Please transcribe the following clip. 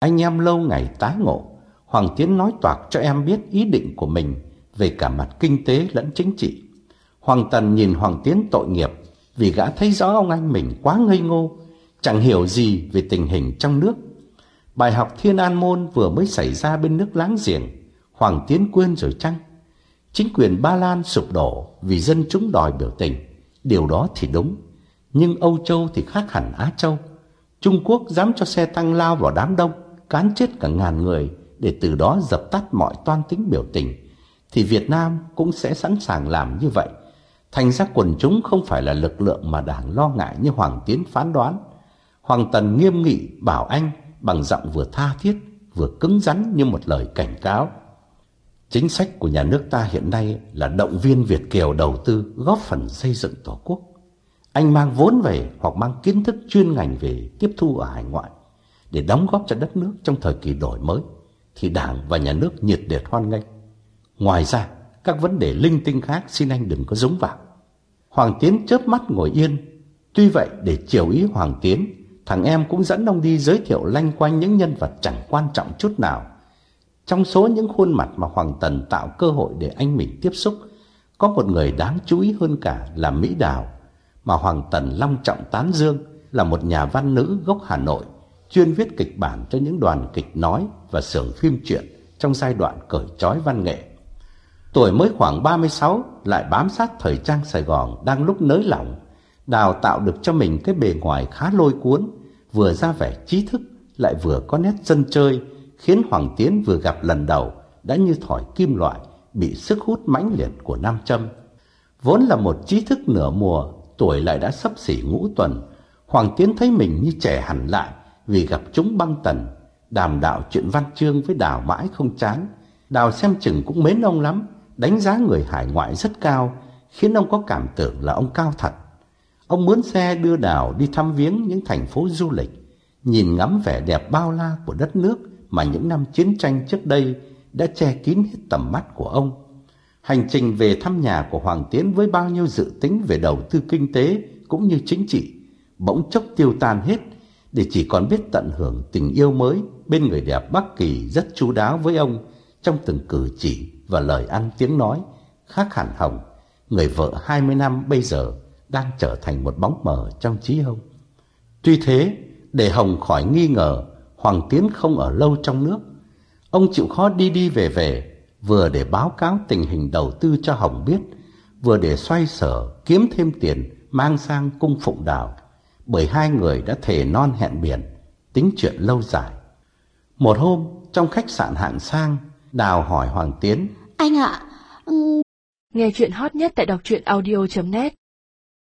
Anh em lâu ngày tái ngộ, Hoàng Tiến nói toạc cho em biết ý định của mình về cả mặt kinh tế lẫn chính trị. Hoàng Tần nhìn Hoàng Tiến tội nghiệp vì gã thấy rõ ông anh mình quá ngây ngô, chẳng hiểu gì về tình hình trong nước. Bài học Thiên An Môn vừa mới xảy ra bên nước láng giềng, Hoàng Tiến quên rồi chăng? Chính quyền Ba Lan sụp đổ vì dân chúng đòi biểu tình, điều đó thì đúng. Nhưng Âu Châu thì khác hẳn Á Châu. Trung Quốc dám cho xe tăng lao vào đám đông, cán chết cả ngàn người để từ đó dập tắt mọi toan tính biểu tình, thì Việt Nam cũng sẽ sẵn sàng làm như vậy. Thành ra quần chúng không phải là lực lượng mà đảng lo ngại như Hoàng Tiến phán đoán. Hoàng Tần nghiêm nghị bảo anh bằng giọng vừa tha thiết, vừa cứng rắn như một lời cảnh cáo. Chính sách của nhà nước ta hiện nay là động viên Việt Kiều đầu tư góp phần xây dựng Tổ quốc. Anh mang vốn về hoặc mang kiến thức chuyên ngành về tiếp thu ở hải ngoại để đóng góp cho đất nước trong thời kỳ đổi mới thì Đảng và nhà nước nhiệt liệt hoan nghênh. Ngoài ra, các vấn đề linh tinh khác xin anh đừng có giống vào. Hoàng Tiến chớp mắt ngồi yên. Tuy vậy để chiều ý Hoàng Tiến, thằng em cũng dẫn ông đi giới thiệu lanh quanh những nhân vật chẳng quan trọng chút nào. Trong số những khuôn mặt mà Hoàng Tần tạo cơ hội để anh mình tiếp xúc, có một người đáng chú ý hơn cả là Mỹ Đào, mà Hoàng Tần long trọng tán dương là một nhà văn nữ gốc Hà Nội chuyên viết kịch bản cho những đoàn kịch nói và xưởng phim truyện trong giai đoạn cởi trói văn nghệ. Tuổi mới khoảng 36 lại bám sát thời trang Sài Gòn đang lúc nới lỏng, đào tạo được cho mình cái bề ngoài khá lôi cuốn, vừa ra vẻ trí thức lại vừa có nét dân chơi, khiến Hoàng Tiến vừa gặp lần đầu đã như thỏi kim loại bị sức hút mãnh liệt của Nam Châm. Vốn là một trí thức nửa mùa, tuổi lại đã sắp xỉ ngũ tuần, Hoàng Tiến thấy mình như trẻ hẳn lại vì gặp chúng băng tần, đàm đạo chuyện văn chương với Đào mãi không chán. Đào xem chừng cũng mến ông lắm, đánh giá người hải ngoại rất cao, khiến ông có cảm tưởng là ông cao thật. Ông muốn xe đưa Đào đi thăm viếng những thành phố du lịch, nhìn ngắm vẻ đẹp bao la của đất nước mà những năm chiến tranh trước đây đã che kín hết tầm mắt của ông. Hành trình về thăm nhà của Hoàng Tiến với bao nhiêu dự tính về đầu tư kinh tế cũng như chính trị, bỗng chốc tiêu tan hết để chỉ còn biết tận hưởng tình yêu mới bên người đẹp Bắc Kỳ rất chú đáo với ông trong từng cử chỉ và lời ăn tiếng nói, khác hẳn Hồng, người vợ 20 năm bây giờ đang trở thành một bóng mờ trong trí ông. Tuy thế, để Hồng khỏi nghi ngờ, Hoàng Tiến không ở lâu trong nước. Ông chịu khó đi đi về về, vừa để báo cáo tình hình đầu tư cho Hồng biết, vừa để xoay sở kiếm thêm tiền mang sang cung phụng Đảo bởi hai người đã thề non hẹn biển, tính chuyện lâu dài. Một hôm, trong khách sạn hạng sang, Đào hỏi Hoàng Tiến. Anh ạ, ừ, Nghe chuyện hot nhất tại đọc truyện audio.net